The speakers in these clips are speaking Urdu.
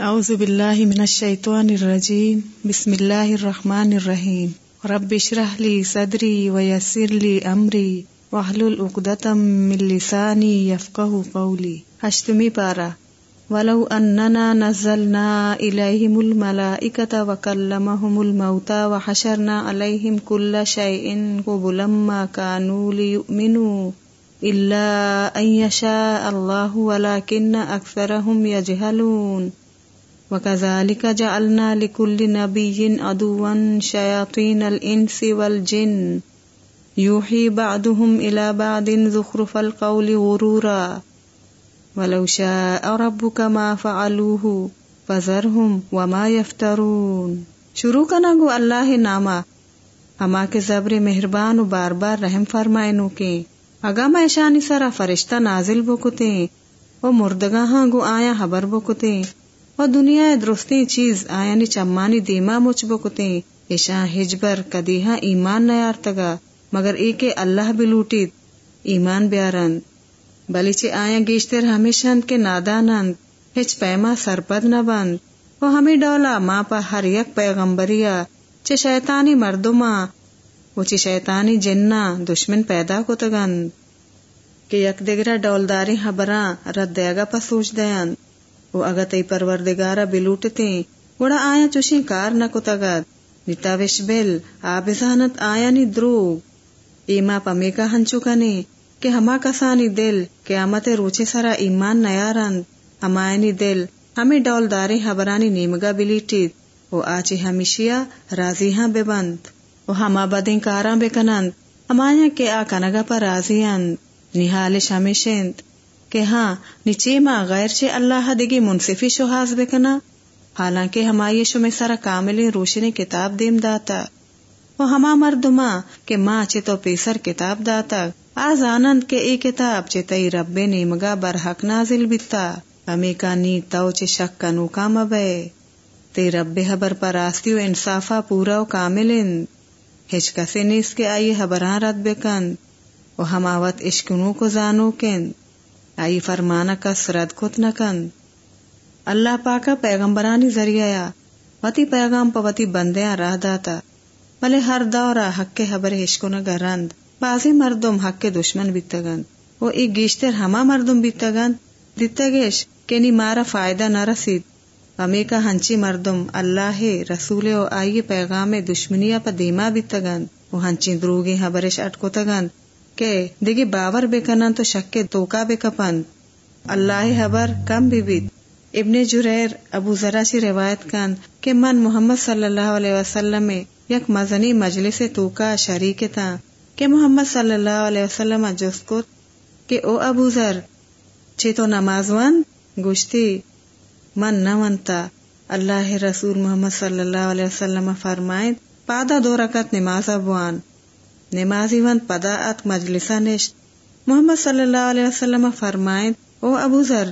أعوذ بالله من الشيطان الرجيم. بسم الله الرحمن الرحيم. رب اشرح لي صدري ويسر لي أمري. واحلل عقدة من لساني يفقه قولي. هشتمي بارا ولو أننا نزلنا إليهم الملائكة وكلمهم الموتى وحشرنا عليهم كل شيء قبلا ما كانوا ليؤمنوا إلا أن يشاء الله ولكن أكثرهم يجهلون. وكذلك جعلنا لكل نبي عدوا شياطين الإنس والجن. يوحي بعضهم إلى بعض زخرف القول غرورا. ولو شاء ربك ما فعلوه فذرهم وما يفترون شروع کنا گو اللہ ناما ہما کے زبر مہربان و بار بار رحم فرمائے نو کے. اگا میں شانی سرا فرشتہ نازل بکتے. و مردگاں گو آیا خبر بکتے. و دنیا درستی چیز آیانی چمانی دیما مچ بکتے ایشا ہجبر کدیہا ایمان نیارتگا مگر ای کے اللہ بلوٹید ایمان بیارند۔ بلی چے آیا گیشتر ہمیشند کے نادانند ہچ پیما سرپد نہ بند۔ و ہمیں ڈولا ماں پا ہر یک پیغمبریا۔ چے شیطانی مردما و چے شیطانی جنہ دشمن پیدا کو تگند کہ یک دگرہ ڈولداری خبراں رد دیگا پا سوچ دیند وہ اگا تی پروردگارا بلوٹتے وڑا آیا چوشی کار نہ کتگد نتاوش بل آبزانت آیا نی دروگ۔ ایما پمی کا ہنچو کنے، کہ ہما کسانی دل، قیامت روچے سرا ایمان نیارند ہمائنی دل ہمیں ڈول دارے حبرانی نیمگا بلیٹید وہ آچے ہمیشیا راضی ہاں بے بند۔ وہ ہما بدیں کاراں بے کنند۔ ہمایا کے آ کنگا پر راضی اند۔ نحالش ہمیشند کہ ہاں نیچے ماں غیر چے اللہ دگی منصفی شہاز بکنا حالانکہ ہمائی میں سارا کامل روشنی کتاب دیم داتا۔ وہ ہما مردما کہ ماں چے تو پیسر کتاب داتا۔ آز آنند کے ای کتاب چے تئی رب نیمگا برحق نازل بیتا۔ امی کا نی تو چے شک کا نوکا مبے تی رب حبر پر آستی و انصافا پورا و کامل ہچ کسی نیس کے آئی حبران رد بکند و ہماوت اشکنو کو زانو کند آئی فرمانا کا سرد کت نکن اللہ پاکا پیغمبرانی ذریعہ وتی پیغام پوتی بندیاں راہ داتا۔ بلے ہر دورا حق کے حبر ہشکو نگا رند بازی مردم حق کے دشمن بیتگند وہ ایک گیشتر ہما مردم بیتگند دیتا گیش کینی مارا فائدہ نہ رسید۔ ہمیں کا ہنچی مردم اللہ رسول و آئی پیغام دشمنیا پا دیما بیتگند وہ ہنچی دروگی حبرش اٹکو تگند کہ دیگی باور بے کنن تو شک کے توکا بے کپن اللہ حبر کم بھی بیت ابن جریر ابو ذرا چی روایت کن کہ من محمد صلی اللہ علیہ وسلم میں یک مزنی مجلس توکا شریک تھا کہ محمد صلی اللہ علیہ وسلم جس کو کہ او ابو ذر چی تو نماز ون گشتی من نہ ونتا اللہ رسول محمد صلی اللہ علیہ وسلم فرمائد پادا دو رکت نماز ابوان نمازی ون پدا ات مجلسا نشت محمد صلی اللہ علیہ وسلم فرمائیں، او ابو ذر،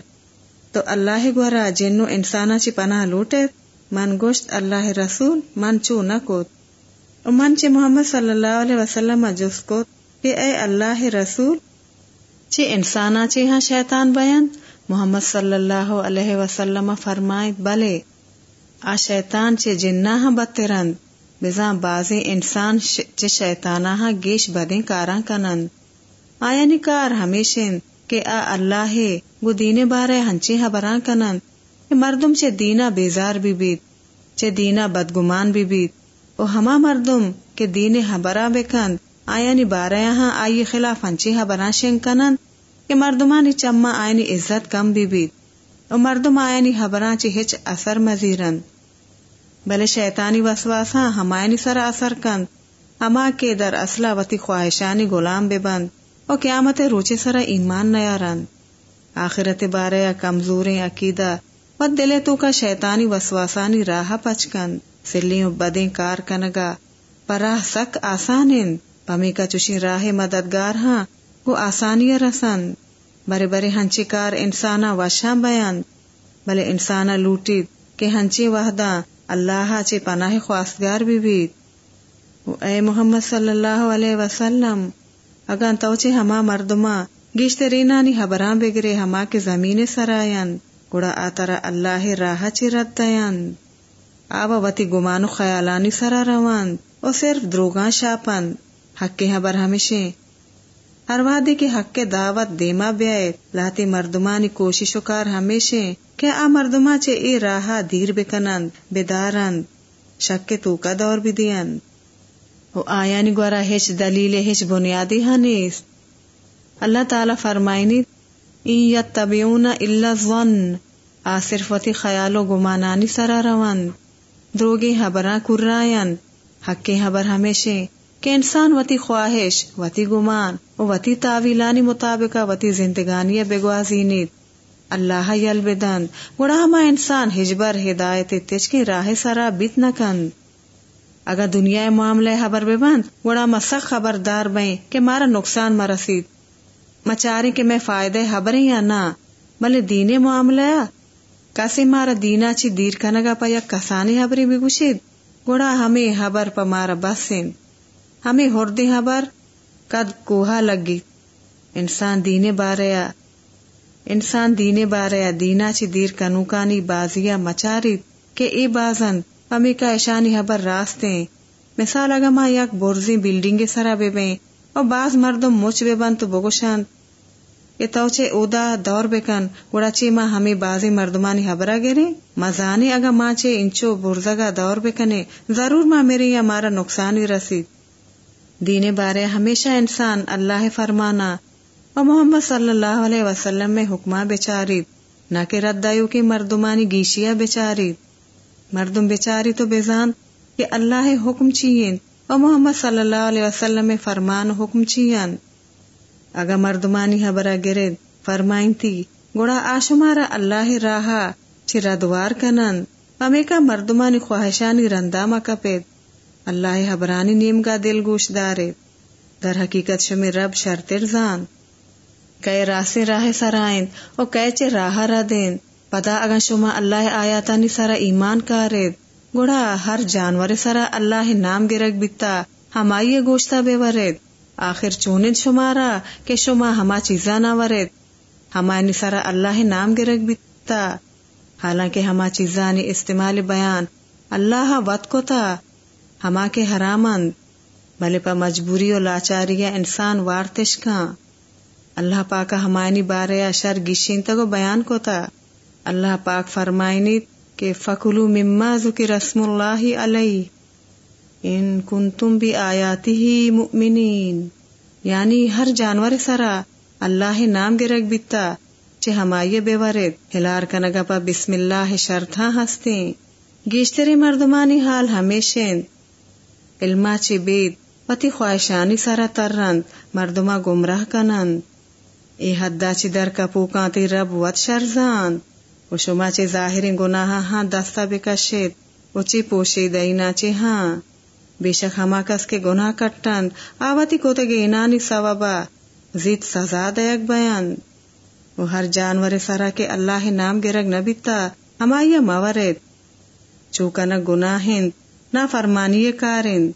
تو اللہ گورا جنو انسانا چی پناہ لوٹے؟ من گوشت اللہ رسول، من چو نکوت من چی محمد صلی اللہ علیہ وسلم جس کو کہ اے اللہ رسول، چی انسانا چی ہاں شیطان بیان؟ محمد صلی اللہ علیہ وسلم فرمائیں، بلے، آ شیطان چی جنہ ہاں بترند بزاں بازی انسان شیطانہ ہاں گیش بدیں کاراں کنند۔ آیا نکار ہمیشن کہ آ اللہ گو دین بارے ہنچی حبراں کنند۔ مردم چے دینا بیزار بھی بیت چے دینا بدگمان بھی بیت۔ او ہما مردم کے دین حبراں بکند آیا نی بارے یہاں آئی خلاف ہنچی حبراں شن کنند۔ کہ مردمانی چما آئینی عزت کم بھی بیت۔ او مردم آیا نی حبراں چی ہچ اثر مزیرند بلے شیطانی وسواسا ہمائنی سر اثر کند۔ اما کے در اصلا وتی خواہشانی غلام بے بند۔ اور قیامت روچے سرا ایمان نیارند۔ آخرت بارے کمزوریں عقیدہ۔ و دلے تو کا شیطانی وسواسانی راہ پچکند سلیوں بدیں کار کنگا۔ پراہ سک آسان پمی کا چوشی راہ مددگار ہاں۔ کو آسانی رسند۔ برے برے ہنچی کار انسانا وشاں بیان بلے انسانا لوٹید کہ ہنچی وحدہ اللہ چے پناہ خواستگار بھی بیت اے محمد صلی اللہ علیہ وسلم تو چے ہما مردما گیشت رینانی حبراں بگرے ہما کے زمین سرائن گڑا آترا اللہ راہ چی رد دیند آبا وتی گمان و خیالانی سرا روند اور صرف دروگاں شاپند حق ہر وادی کے حق کے دعوت دیما بیائے لاتی مردمانی کوشش و کار ہمیشہ کہ آ مردما چے اے راہا دیر بکنند، بیدارند، شک کے تو کا دور بھی دیند۔ او آیا نی گورا ہیچ دلیل، ہیچ بنیادی ہنیس اللہ تعالی فرمائنی، این یتبعون الا الظن آ صرف وتی خیال و گمانانی سرا روند۔ دروگی حبراں کرائن حق کے حبر ہمیشہ کہ انسان وتی خواہش، وتی گمان و وتی تعویلانی مطابق وتی زندگانی بگوازینی اللہ یل بدن گڑا ہما انسان ہجبر ہدایت تج کی راہ سرا بیت نہ کند۔ اگر دنیا معاملے خبر بے بند گڑا مسخ خبردار بیں کہ مارا نقصان مرسید مچاری کے میں فائدے خبریں یا نہ۔ بلے دین معاملہ۔ کسی مارا دینا چی دیر کنگا پا یک کسانی خبری بگوشید گڑا ہمیں خبر پا مارا بسین ہمیں ہردی خبر کد کوہا لگی۔ انسان دینے باریا انسان دینے باریا دینا چی دیر کنوکانی بازیا مچاری کہ اے بازن، ہمیں کا ایشانی خبر راستے مثال اگا ما یک برزی بلڈنگ سرا بے بیں اور باز مردم مچ بے بن تو بگوشن۔ یہ توچے اودا دور بکن، گوڑا چی ماں ہمیں بازی مردمانی خبرہ گرے۔ مزانے اگا ماں چے انچو برزگا دور بکنے، ضرور ماں میرے یا مارا نقصان رسید۔ دین بارے ہمیشہ انسان اللہ فرمانا اور محمد صلی اللہ علیہ وسلم میں حکمہ بچاری نہ کہ ردایو کی مردمانی گیشیا بچاری مردم بچاری تو بیزان کہ اللہ حکم چین اور محمد صلی اللہ علیہ وسلم میں فرمان حکم چین اگر مردمانی حبرہ گرد فرمائن تھی، گوڑا آشمارا اللہ راہا ردوار کنن۔ ہمیں کا مردمانی خواہشانی رندامہ کپید۔ اللہ حبرانی نیم کا دل گوش دارے۔ در حقیقت شمی رب شرطر زان۔ کئے راسے راہ سرائن او کئے چے راہ را دین۔ پدا اگا شما اللہ آیاتانی سرا ایمان کارید گوڑا ہر جانور سرا اللہ نام گرگ بیتا۔ ہمائی گوشتا بے ورد آخر چونید شمارا کہ شما ہما چیزا نہ ورد ہمائنی سرا اللہ نام گرگ بیتا۔ حالانکہ ہما چیزانی استعمال بیان۔ اللہ وط کو تھا ہما کے حرامند بھلے پا مجبوری و لاچاری انسان وارتش کا اللہ پاک ہمائنی بارے شر گشین تگو بیان کو تا اللہ پاک فرمائنی کہ فکلو مما ذکی رسم اللہ علیہ ان کنتم بھی آیاتی ہی مؤمنین۔ یعنی ہر جانور سرا اللہ نام گرگ بیتا چھ ہمائی بے ورد۔ ہلار کنگا پا بسم اللہ شرطاں ہستیں۔ گیشتری مردمانی حال ہمیشہ علما چی بید، وتی خواہشانی سارا ترند مردما گمراہ کنند. ای حدا چی در کپوکانتی رب وط شرزاند. و شما چی ظاہرین گناہ ہاں دستا بکشید، و چی پوشید اینا چی ہاں. بے شک ہما کس کے گناہ کٹند، آواتی کو تگے انانی سوابا. زید سزا دیک بیان. و ہر جانور سرا کے اللہ نام گرگ نبیتا ہمائی مورد چوکا نہ گناہ ہند نہ فرمانی کارن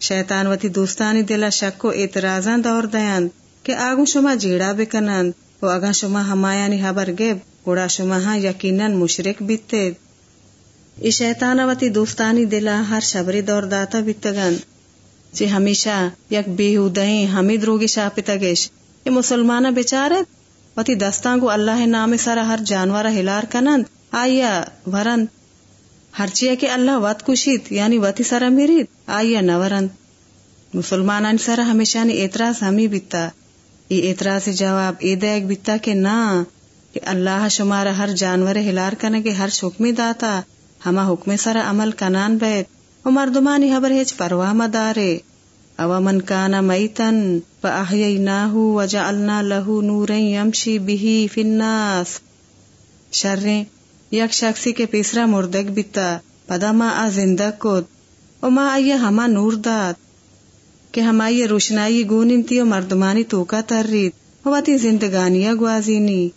شیطان وتی دوستانی دلا شک کو اعتراضاں دور دیان کہ آگو شما جیڑا بکنند و اگا شما ہمایانی حبر گیب، گوڑا شما ہاں یقیناً مشرک بیتے۔ ای شیطان وتی دوستانی دلا ہر شبری دور داتا بیتگن چی ہمیشہ یک بیہودہیں ہمیں دروگی شاپتگش یہ مسلمانہ بیچارت وتی دستان کو اللہ نام سارا ہر جانورہ ہلار کنند آیا ورند ہر چیز کہ اللہ وط کشید یعنی وتی سرا میرید آئیے نورند مسلمان سرا ہمیشہ نے اعتراض ہمیں بیتا یہ اعتراض جواب اے دیکھ بیتا کہ نہ کہ اللہ شمارا ہر جانور ہلار کنے کے ہر حکمی داتا ہما حکم سرا عمل کنان بیت و مردمانی حبر ہیچ پرواہ مدارے او من کانا میتن و احییناہو و جعلنا لہو نورن یمشی بہی فی الناس شریں یک شخصی کے پیسرا مردگ بیتا پدا ما آ زندہ کت او ما آئیے ہما نور داد کہ ہمائی روشنائی گونیم تی و مردمانی توکا ترید و واتی زندگانیا گوازینی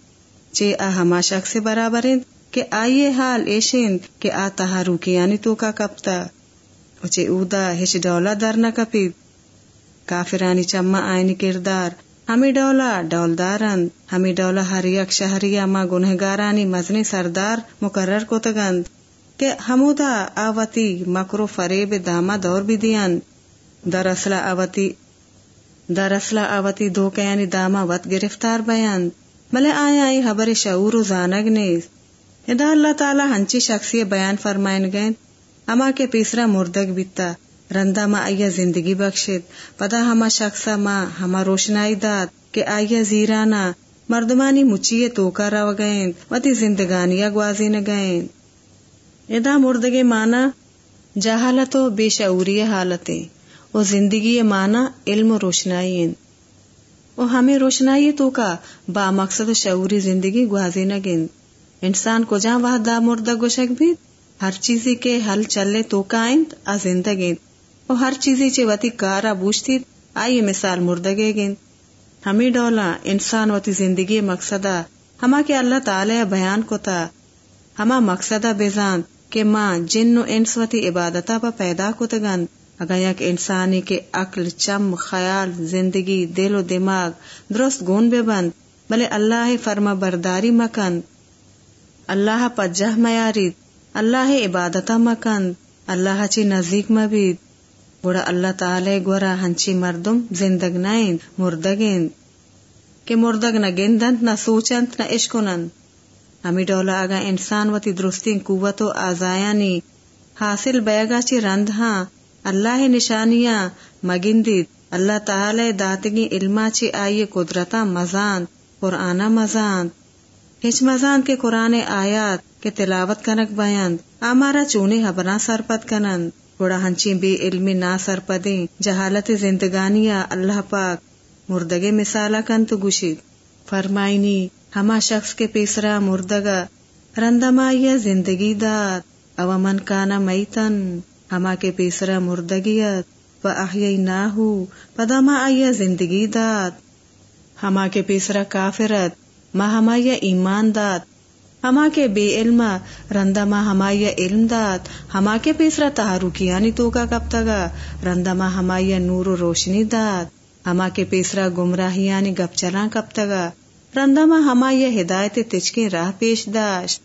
چے آ ہما شخص برابرند کہ آئیے حال ایشند کہ آ تہا روکیانی توکا کپتا و چے اودا ہش ڈولا در نہ کپید کافرانی چما آئینی کردار ہمیں ڈولا ڈولدارند ہمیں ڈولا ہر یک شہری اما گنہگارانی مزنی سردار مقرر کو تگند کہ ہمودا آوتی مکرو فریب داما دور بھی دیان۔ دراصل آوتی دراصل آوتی دو کیانی داما وط گرفتار بیان۔ بلے آیا ای خبر شعور و زانگ نیز۔ ادا اللہ تعالی ہنچی شخصی بیان فرمائن گئن۔ اما کے پیسرا مردگ بیتا۔ رندا ما آیا زندگی بخشید۔ پدا ہما شخصا ما ہما روشنائی داد کہ آیا زیرانا۔ مردمانی مچیے توکا رو گئیں وتی زندگانیا گوازی نگئیں ادا مردگے مانا جہالت و بے شعوری حالتیں وہ زندگی مانا علم و روشنائی وہ ہمیں روشنائی تو کا با مقصد شعوری زندگی گوازی نگن انسان کو جہاں وہ دا مردہ گوشک بھی ہر چیزی کے حل چلے تو کا آ زندگی وہ ہر چیزی چے وتی کارا بوجھتی آئی مثال مردگے گن ہمیں ڈولا انسان وتی زندگی مقصدہ۔ ہما کے اللہ تعالی بیان کو تا ہما مقصدہ بیزان کہ ماں جن و انس وتی عبادتا پا پیدا کو تگن اگر یک انسانی کے عقل، چم، خیال، زندگی، دل و دماغ درست گون بے بند، بلے اللہ فرما برداری مکن اللہ پجہ میارید اللہ عبادت مکن اللہ چی نزدیک مبید گوڑا اللہ تعالی گورا ہنچی مردم، زندگ نائن مردگین کہ مردگ نہ گندنت نہ سوچنت نہ عشقنند ہمیں ڈولا اگا انسان وتی درستی قوت و آزایانی۔ حاصل بیگا چی رند ہاں اللہ نشانیاں مگندید۔ اللہ تعالی داتگی علما چی آئیے قدرتا مزان قرآن مزان ہچ مزان کے قرآن آیات کے تلاوت کنک بیان آمارا چونے حبنا سرپت کنند۔ گوڑا ہنچی بے علمی نا سرپدیں جہالت زندگانیا اللہ پاک، مردگے مثالا کن تو گشید فرمائنی، ہما شخص کے پیسرا مردگا رندمائی زندگی دات او من کانا میتن، ہما کے پیسرا مردگیت و احیئی ناہو پدا ما آیا زندگی داد۔ ہما کے پیسرا کافرت ما ہمایا ایمان داد۔ ہما کے بے علم رندا ما ہمایا علم داد ہما کے پیسرا تحرکیانی یعنی تو کا کب تگا؟ رندا ما ہمایا نور و روشنی داد ہما کے پیسرا گمراہیانی یعنی گپ چلا کب تگا؟ رندا ما ہمایا ہدایت تچکے راہ پیش داشت۔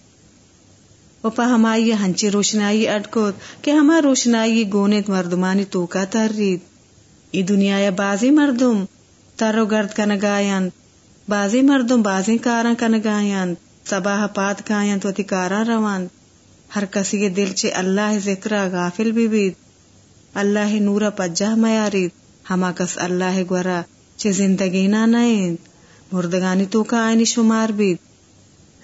پا ہمائی ہنچی روشنائی اڈکوت کہ ہما روشنائی گونت مردمانی تو کا ترید۔ ای دنیا یا بازی مردم ترو گرد کنگائن بازی مردم بازی کارا کنگائن سباہ پات کائن تو تی کارا روان۔ ہر کسی کے دل چے اللہ ذکرہ غافل بھی بید اللہ نورا پجہ میارید ہما کس اللہ گورا چے زندگی نا نائند مردگانی تو کا آئینی شمار بید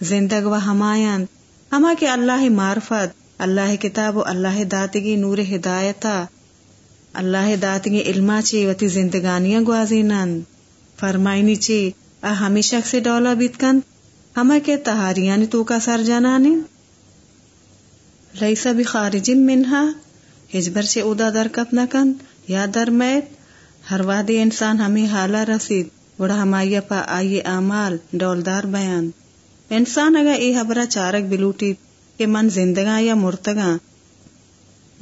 زندگ و ہمائن ہما کے اللہ معرفت۔ اللہ کتاب و اللہ داتگی نور ہدایتا اللہ داتگی علما چی وتی زندگانیاں گوازی فرمائنی چی ا ہمیشہ سے ڈولا بیت کن۔ ہما کے تہاریانی یعنی تو کا سر جانانی لیسا بھی خارج منہا ہجبر سے ادا در کپ نہ کن، یا در میت۔ ہر وادی انسان ہمیں حالا رسید بڑا ہمایا پا آئیے اعمال ڈولدار بیان۔ انسان اگا ای حبرہ چارک بلوٹی کہ من زندگا یا مرتگا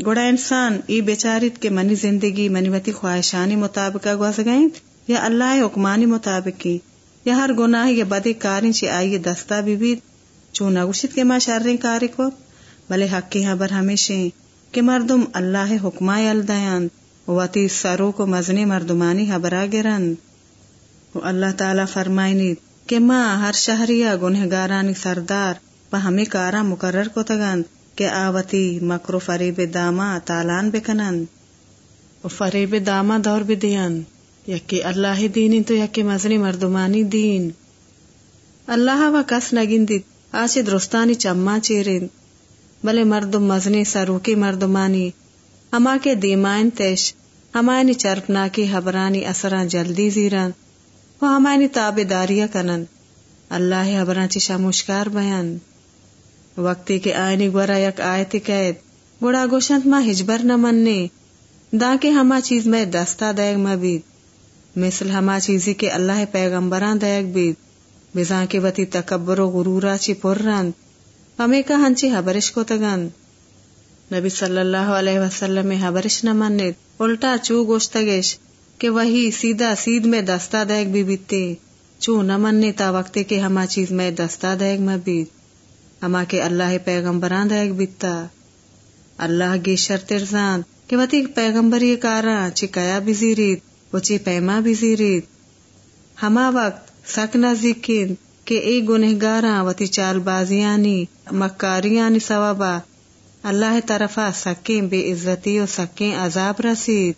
گوڑا انسان ای بیچارت کے منی زندگی، منی وتی خواہشانی مطابق گواز گئیں یا اللہ حکمانی مطابق کی یا ہر گناہ یا بدی کاری چی آئی دستا بھی بھی چون گوشت کے ما شرری کاری کو؟ بلے حق کی حبر ہمیشہ کہ مردم اللہ حکمائے الدیان وتی سرو کو مزنی مردمانی حبرا گرند اللہ تعالی فرمائنی کہ ماں ہر شہریا گنہگارانی سردار پا ہمیں کارا مقرر کو تگند کہ آوتی مکرو فریب داما تالان بکنند و فریب داما دور بھی دین یکی اللہ دینی تو یکی مزنی مردمانی دین. اللہ و کس نگندید آچے درستانی چما چیرین. بلے مردم مزنی سروکی مردمانی. ہما کے دیمائن تیش ہمانی چرپنا کی حبرانی اثران جلدی زیران. وہ ہماری تابے کنن. اللہ حبران چشا مشکار بیان. وقتی کے آئینی گورا یک آیت قید. گوڑا گوشنت ما ہجبر نہ مننے دا کے ہما چیز میں دستا دیگ مبید. مثل ہما چیزی کے اللہ پیغمبران دیگ بید بزان کے وتی تکبر و غرورا چی پر رند ہمیں کا ہنچی حبرش کو تگن۔ نبی صلی اللہ علیہ وسلم حبرش نہ مننے الٹا چو گوشتگش کہ وہی سیدھا سید میں دستا دیگ بھی بیتے چو نہ مننے تا وقتے کے ہما چیز میں دستا دیگ میں بیت ہما کے اللہ پیغمبران دیگ بیتا۔ اللہ گی شرط ارزان کہ وتی پیغمبری کارا چکایا بزیریت و چی پیما بزیریت ہما وقت سک نزدیکین کہ ای گنہگاراں وتی چال بازیانی مکاریانی ثوابا اللہ طرفا سکیں بے عزتی و سکیں عذاب رسید۔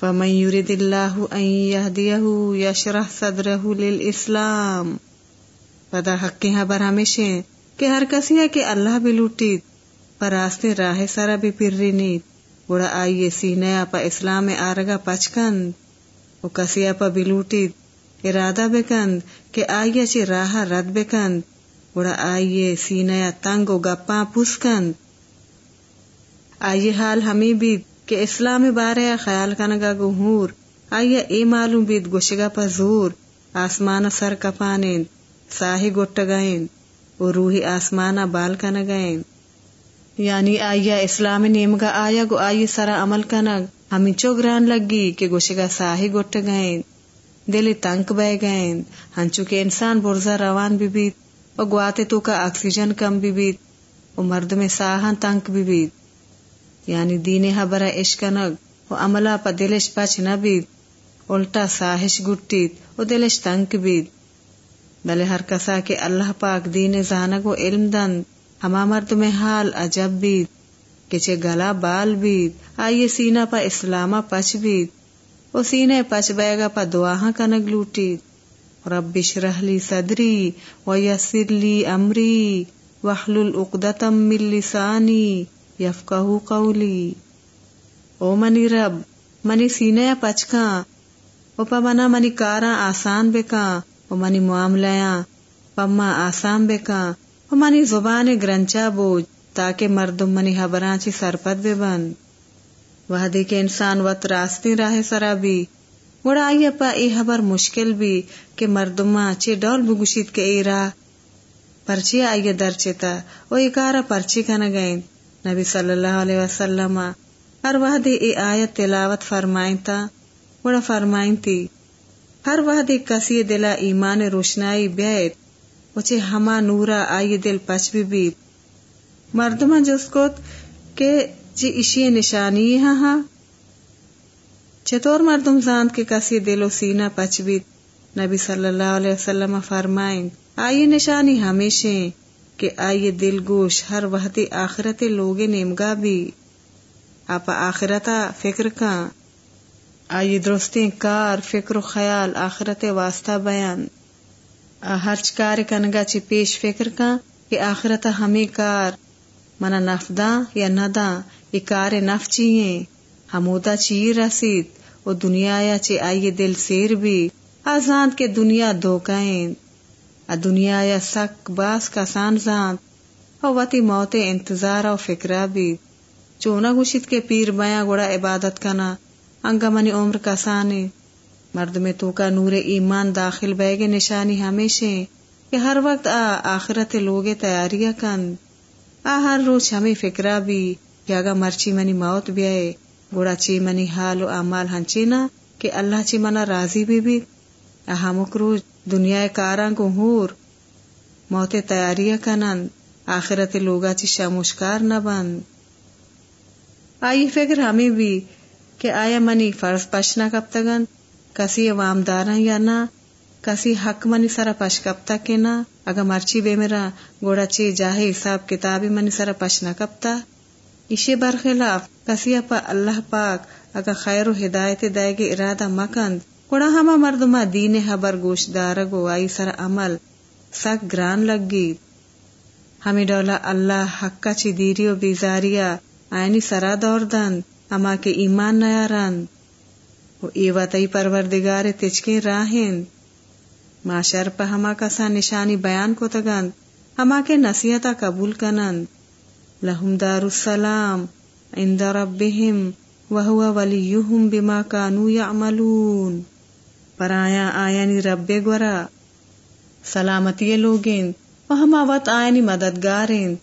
فمن يرد الله ان يهديه يشرح صدره للاسلام۔ پدا حق کی خبر ہمیشہ کہ ہر کسی ہے کہ اللہ بھی لوٹی پر راستے راہ سارا بھی پھر نیت بڑا آئیے سینے اپا اسلام آرگا پچکند او کسی اپا بھی ارادہ بکند کہ آئیے چی راہ رد بکند بڑا آئیے سینے تنگ و گپاں پوسکند آئیے حال ہمیں بھی کہ اسلام بارے خیال کنگا گہور آئیے اے معلوم بید گوشگا پا زور آسمان سر کپانین ساہی گٹ گئیں و روحی آسمانا بال کنگائیں یعنی آئیا اسلام نیمگا آیا گو آئی سرا عمل کنگ ہمیں چوگران لگی کہ گوشگا ساہی گٹ گئیں دلی تنک بے گئیں ہنچو کے انسان برزا روان بھی بیت۔ و گواتے تو کا آکسیجن کم بھی بیت۔ و مرد میں ساہن تنک بھی بیت۔ یعنی دین حبر اشکنگ و عملہ پا دلش پچ نبید الٹا ساہش گٹید و دلش تنک بید بلے ہر کسا کے اللہ پاک دین زانگ و علم دن ہما مرد میں حال عجب بید کچے گلا بال بید آئیے سینہ پا اسلامہ پچ بید و سینے پچ بیگا پا دعاہاں کنگ لوٹید رب شرح لی صدری و یسر لی امری وحلل اقدتم من لسانی یفقہ قولی۔ او منی رب، منی سینے پچکا او پا منا منی کارا آسان بکا او منی معاملیاں پما آسان بکا او منی زبان گرنچا بوج تاکہ مردم منی حبران چی سرپت بے بند۔ وحدی کے انسان وط راستی راہ سرا بھی۔ گوڑا آئی پا ای حبر مشکل بھی کہ مردمہ چی ڈول بگوشید کے ای راہ۔ پرچی آئیے درچتا او ای کارا پرچی کنا گئیں نبی صلی اللہ علیہ وسلم ہر وحدی ای آیت تلاوت فرمائیں تا بڑا فرمائیں تی۔ ہر وحدی کسی دلا ایمان روشنائی بیت وچے ہما نورا آئی دل پچ بھی بیت مردمان جس کوت کہ جی اشی نشانی ہاں ہاں۔ چطور مردم زاند کے کسی دل و سینہ پچ بیت نبی صلی اللہ علیہ وسلم فرمائیں، آئی نشانی ہمیشہ کہ آئیے دل گوش ہر وحدی آخرت لوگ نیمگا بھی۔ آپ آخرتا فکر کا آئیے درستی کار، فکر و خیال آخرت واسطہ بیان۔ ہر کار کنگا چی پیش فکر کا کہ آخرتا ہمیں کار منا نفدا یا ندا یہ کار نف چیئے ہمودا چی رسید؟ و دنیا یا چی آئیے دل سیر بھی؟ آزاد کے دنیا دھوکائیں دنیا یا سک باس کا سان زان او وتی موت انتظار او فکرا بھی۔ چونا گوشت کے پیر بیاں گوڑا عبادت کنا۔ انگا منی عمر کا سانے مرد میں تو کا نور ایمان داخل بیگے نشانی ہمیشہ کہ ہر وقت آ آخرت لوگے تیاریاں کن آ ہر روز ہمیں فکرا بھی کہ اگا مرچی منی موت بھی آئے۔ گوڑا چی منی حال و اعمال ہنچی نا کہ اللہ چی منا راضی بھی بھی۔ اہمک روز دنیا کاراں کو ہور۔ موت تیاریاں کنند۔ آخرت لوگا چی شاموشکار نہ بند۔ آئی فکر ہمیں بھی کہ آیا منی فرض پشنا کب تگن کسی عوام داراں یا نہ، کسی حق منی سرا پش کب تک کے نہ، اگر مرچی بے میرا گوڑا چی جاہے حساب کتابی منی سرا پشنا کب تا اسے برخلاف، کسی اپا اللہ پاک اگر خیر و ہدایت دائے گے ارادہ مکند کوڑا ہما مردما دین حبر گوش دارگو آئی سر عمل سک گران لگی۔ ہمیں ڈولا اللہ حقا چی دیری و بیزاریا، آئینی سرا دور دن اما کے ایمان نیارن و ایوا تئی پروردگار تچکیں راہن معاشر پا ہما کسا نشانی بیان کو تگند ہما کے نصیحتا قبول کنند لہم دار السلام عند ربهم وهو وليهم بما كانوا يعملون پر آیا آیا نی رب گورا سلامتی لوگین و ہما وط آیا نی مددگارین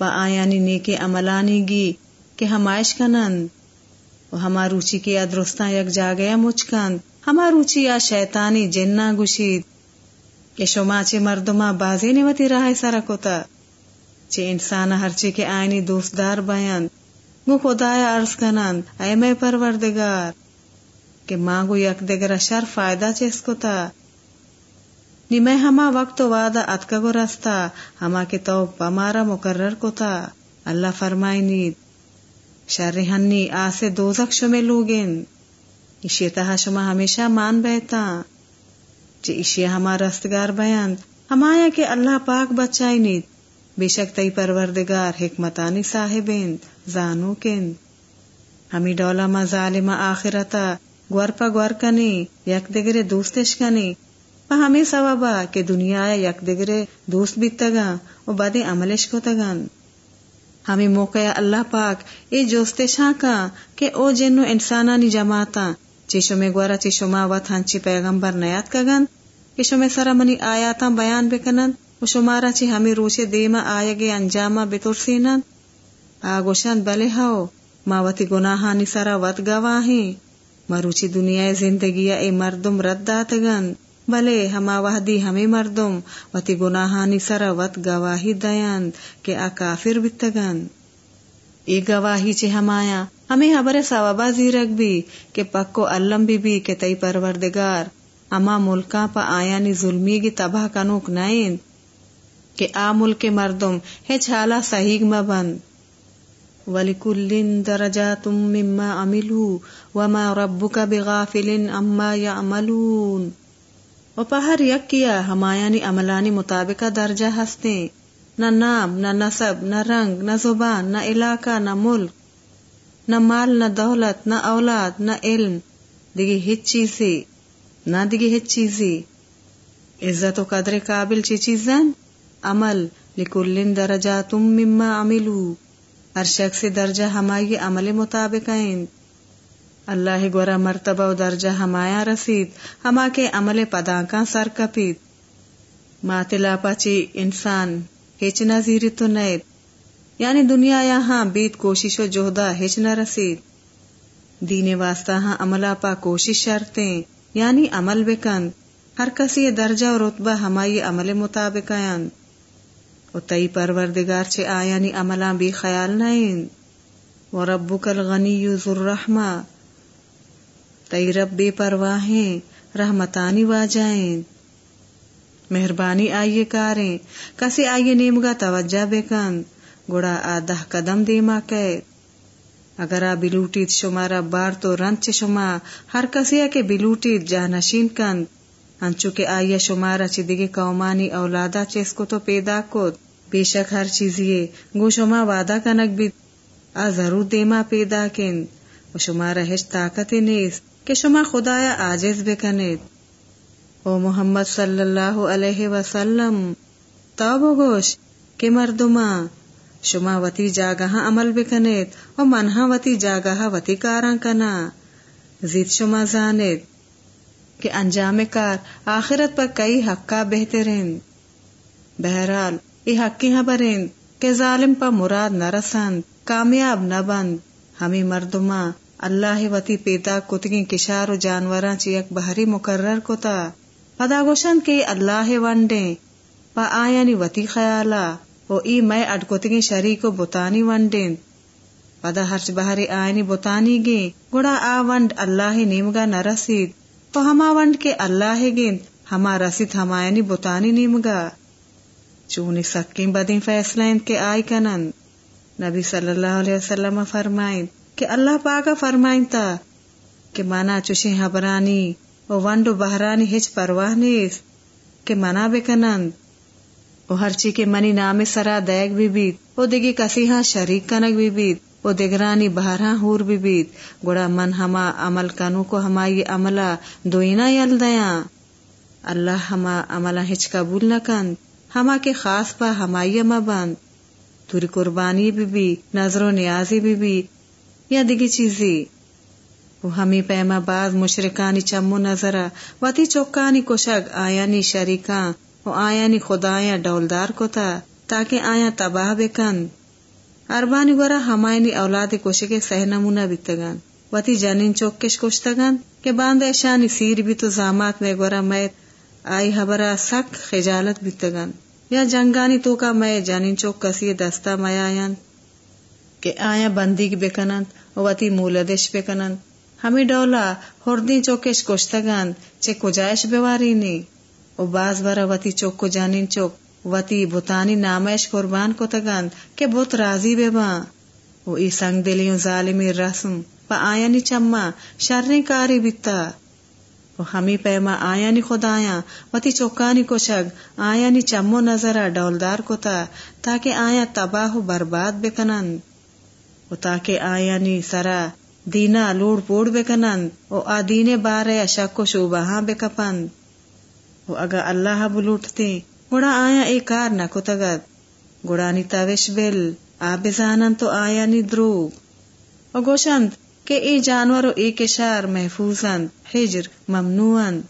و آیا نی نیک عملانی گی کہ ہمائش کنند و ہما روچی کی درستان یک جاگیا مچکند ہما روچی یا شیطانی جنہ گشید کہ شما چے مردما بازی نیوتی راہ سارا کتا چے انسان ہرچی کے آئینی دوست دار بیان گو خدایا عرض کنند اے میں پروردگار۔ کہ مانگو یک دگر شر فائدہ چیس کتا نی میں ہما وقت وعدہ اتکا گو رستا۔ ہما کے تو بمارا مقرر کتا اللہ فرمائی نید شر ہنی آسے دوزک شمے لوگن اشی تہا شما ہمیشہ مان بیتا چی اشی ہما رستگار بیان، ہمایا کہ اللہ پاک بچائی نید۔ بے شک تئی پروردگار حکمتانی صاحبین، زانو کن ہمی ڈولا ما ظالم آخرتا، گور پا گور کنی، یک دگرے دوستش کنی۔ پا ہمیں سوابا کہ دنیا یک دگرے دوست بیتگا و بعد عملش کو تگن ہمیں موقع اللہ پاک، اے جوستش ہاں کا کہ او جنو انسانانی جماعتا چیشو میں گورا چیشو ما وط ہنچی پیغمبر نیات کگن، کہ شمی سرا منی آیاتا بیان بکنن و شمارا چی ہمیں روچے دیما آئے گے انجاما بترسینن آگوشن بلے ہو ماوتی گناہانی سرا وط گواہیں۔ مروچی دنیا زندگی اے مردم رد داتگن بلے ہما وحدی ہمیں مردم، وتی گناہانی سرا وط گواہی دیان کہ آ کافر بتگن ای گواہی چے ہمایا ہمیں حبر ثوابا زیرک بھی کہ پکو علم بی بی کہ تئی پروردگار۔ اما ملکا پا آیانی ظلمی گی تباہ کنوک نائن۔ کہ آ ملک مردم ہے چھالا صحیح مبند وَلِكُلٍّ دَرَجَاتٌ مِّمَّا عَمِلُوا وَمَا رَبُّكَ بِغَافِلٍ عَمَّا يَعْمَلُونَ و پہر یک کیا ہمایانی عملانی مطابق درجہ ہستے نہ نام، نہ نصب نہ رنگ، نہ زبان، نہ علاقہ، نہ ملک، نہ مال، نہ دولت، نہ اولاد، نہ علم دگی ہچ چیزی، نہ دگی ہچ چیزی۔ عزت و قدر قابل چی چیزن؟ عمل، لکلن درجات مما عملو۔ ہر شخص درجہ ہمائی عمل مطابق اللہ گورا مرتبہ و درجہ ہمایا رسید، ہما کے عمل پدا کا سر کپید۔ ماتلا پچی انسان ہچ نظیر تو نیب یعنی دنیا یہاں بیت کوشش و جوہدہ ہچ نہ رسید۔ دین واسطہ ہاں عملہ پا کوشش شرطیں یعنی عمل بکند ہر کسی درجہ و رتبہ ہمائی عمل مطابق و تئی پروردگار چے آیانی عملاں بھی خیال نائن و ربک الغنی ذو الرحمہ۔ تئی رب بے پرواہیں، رحمتانی واجائیں۔ مہربانی آئیے کاریں، کسی آئیے نیمگا توجہ بے کن۔ گڑا آدہ قدم دیما کہ۔ اگر آ بلوٹیت شمارا بار تو رنچ شما، ہر کسی کے بلوٹیت جا نشین کند انچو کے آئیے شمارا چی دیگے قومانی اولادا چیس کو تو پیدا کت۔ بے شک ہر چیز یہ گو شما وعدہ کنک بھی آ ضرور دیما پیدا کن۔ و شما رہش طاقت نیس کہ شما خدایا آجز بکنید۔ او محمد صلی اللہ علیہ وسلم، تاب گوش کہ مردما شما وتی جاگہ عمل بکنید و منہا وتی جاگہ وتی کاراں کنا۔ زید شما زانید کہ انجام کار آخرت پر کئی حقا بہترین۔ بہرحال، ای حقی ہاں برین کہ ظالم پا مراد نہ رسند، کامیاب نہ بند۔ ہمیں مردما اللہ وتی پیدا کتگی کشار و جانوراں چی یک بہری مقرر کتا۔ پدا گوشن کے اللہ ونڈے پا آیانی وتی خیالا۔ او ای میں اڈکتگی شریک و بتانی ونڈین پدا ہرچ بہری آئینی بتانی گی گڑا آ ونڈ اللہ نیمگا نہ رسید۔ تو ہما ونڈ کے اللہ گیند ہما رسید ہمایانی بتانی نیمگا۔ چونی سکیں بدیں فیصلہ کے آئی کنن۔ نبی صلی اللہ علیہ وسلم فرمائیں کہ اللہ پاکا فرمائیں تا کہ مانا چوشیں حبرانی و ونڈو بہرانی ہچ پرواہ نیس، کہ منا بکنند او ہرچی کے منی نام سرا دیگ بھی بیت، او دگی کسی ہاں شریک کنک بھی بیت، او دگرانی بہرا ہور بھی بیت۔ گڑا من ہما عمل کنو کو ہمائی عملہ دوئینا یل دیاں۔ اللہ ہما عملہ ہچ قبول نہ کند، ہما کے خاص پا ہمائی اما بند۔ توری قربانی بھی بھی نظر و نیازی بھی بھی یا دگی چیزی؟ وہ ہمیں پیما باز مشرکانی چمو نظرا وتی چوکانی کشگ آیانی شریکاں و آیانی خدایاں ڈولدار کو تھا تاکہ آیا تباہ بکن۔ اربانی گورا ہمائنی اولاد کوشے کے سہ نمونہ بیتگان وتی جنین چوکش کشتگن کہ باند ایشانی سیر بھی تو زامات میں گورا میت آئی حبرا سک خجالت بیتگن۔ یا جنگانی تو کا میں جنین چوک کسی دستا میاین کہ آیا بندی بکنن وتی مولدش بکنن ہمیں ڈولا، ہردی چوکش کشتگن چے کجائش بیواری نی۔ او باز برا وتی چوک کو جانین چوک، وتی بوتانی نامش قربان کو تگن کہ بہت راضی بے باں وہ ای سنگ دلیوں ظالمی رسم، پا آیا نی چما، شرنی کاری بیتا۔ و ہمی پیما آیا نی خود خدایا، وتی چوکانی کو شگ آیا نی چمو نظرا ڈولدار کو تا تاکہ آیا تباہ و برباد بکنن و تاکہ آیا نی سرا دینا لوڑ پوڑ بکنن و آدین بارے شک و شوبہاں بکپن و اگا اللہ بلوٹتے گڑا آیا اے کار نہ کتگت گڑا نی تاوش بل آب زانن تو آیا نی دروگ و گوشند کہ ای جانور و ای کشار محفوظند حجر ممنوعند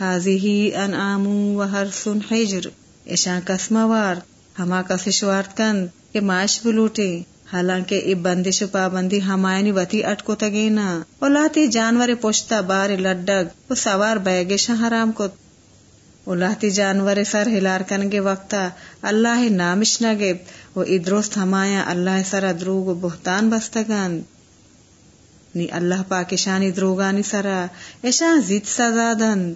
حاضی ہی انعامو و ہر سن حجر ایشان کسموار ہما کسشوارت کند کہ معاش بلوٹے حالانکہ ای بندش و پابندی ہمائنی وتی اٹکو تگینا۔ و جانور پوشتا بار لڈگ۔ و سوار بیگشا حرام کت۔ و جانور سر ہلار کنگے وقتا۔ اللہ نامش نگب و ای درست ہمایا اللہ سر دروگ و بہتان بستگند نی اللہ پاکشانی دروگانی سرا۔ ایشان زید سزادن۔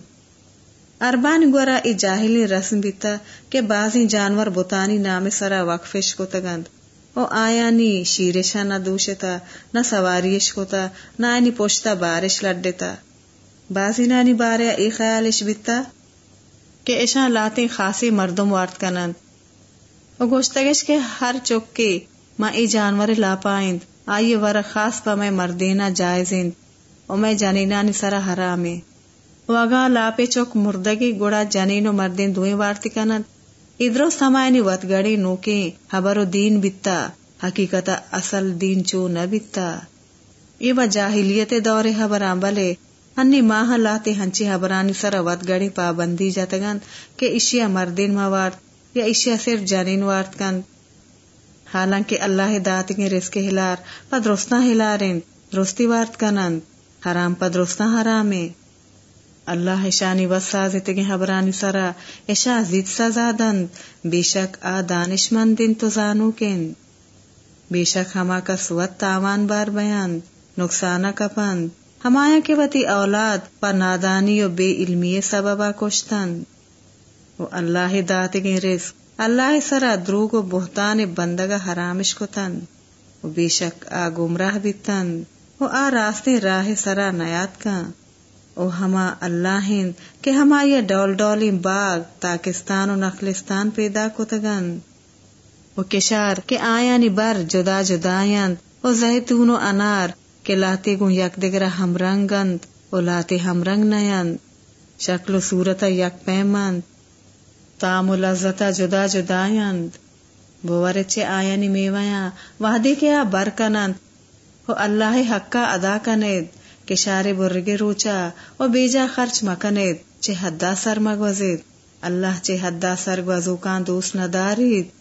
اربان گورا ای جاہلی رسم بیتا کہ بعضی جانور بوتانی نام سرا وقفش کو تگند او آیا نی شیرشا نہ دوشتا، نہ سواریش کوتا نہ اینی پوشتا بارش لڈتا بازی نانی بارے ای خیالش بیتا؟ کہ ایشان لاتے خاصی مردم وارت کنند۔ او گوشتگش کے ہر چوکے ما ای جانور لا پائند۔ آئیے ور خاص پا میں مردینا جائزین۔ او میں جنینانی سرا حرامے وگا لاپے چوک مردگی گڑا جنین و مردین دوئیں وارتی کنند۔ ادرو سمائنی وط گڑی نوکے حبر و دین بیتا حقیقتا اصل دین چو نہ بیتا یہ و جاہلیت دور حبران بلے انی ماہ لاتے ہنچی حبرانی سرا وط گڑی پابندی جاتگند کہ اشیا مردین موارت یا اشیا صرف جنین وارت کند حالانکہ اللہ دات کے رزق ہلار پدرستہ ہلارن درستی وارت کنند حرام پدرستہ حرام اللہ شانی وسا زتگی حبرانی سرا اشا زید سزادند، بے شک آ دانش مندن تو زانو کن بے شک ہما کا سوت تاوان بار بیان، نقصانہ کپند ہمایا کے وتی اولاد، پر نادانی و بے علمی سببا کشتن وہ اللہ دات کے رزق، اللہ سرا دروگ و بہتان بندگا حرامش کو تن و بے شک آ گمراہ بھی تن و آ راستے راہ سرا نیات کا او ہما اللہ کہ ہما یہ ڈول ڈولی باغ تاکستان و نخلستان پیدا کو تگن و کشار کہ آیا نی بر جدا جدایند و زیتون و انار کہ لاتے گو یک دگرا ہم رنگند و لاتے ہم رنگ نیند شکل و صورت یک پیمند تام و لذتا جدا جدایند بوور چے آیا میویا وحدی کے آ برکنند۔ ہو اللہ حقا ادا کنید۔ کہ شار برگے روچا و بیجا خرچ مکنید، چے حدا سر مگوزید۔ اللہ چے حدا سر گوزوکان دوست ندارید۔